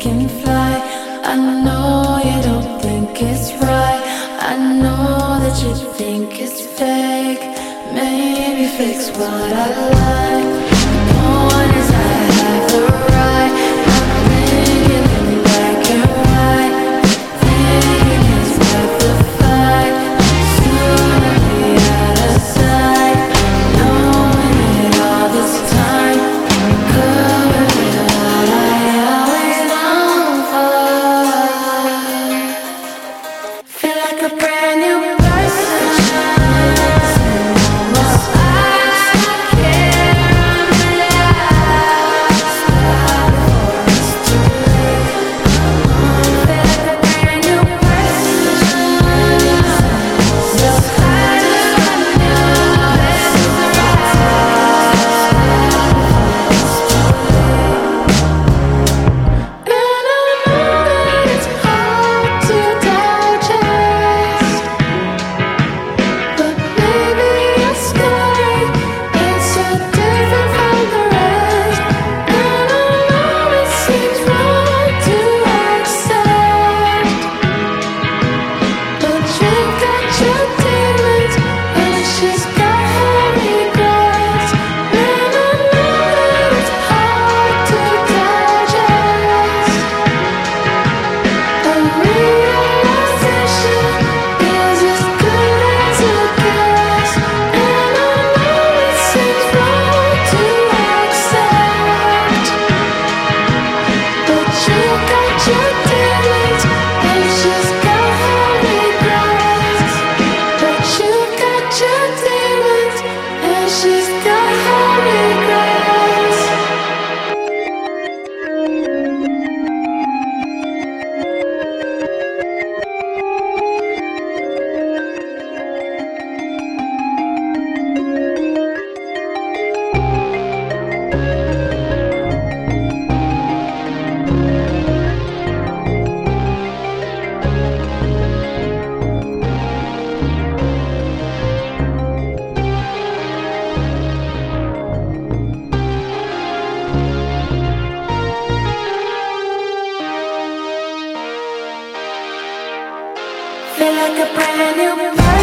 can fly. I know you don't think it's right. I know that you think it's fake. Maybe fix what I like. like a brand new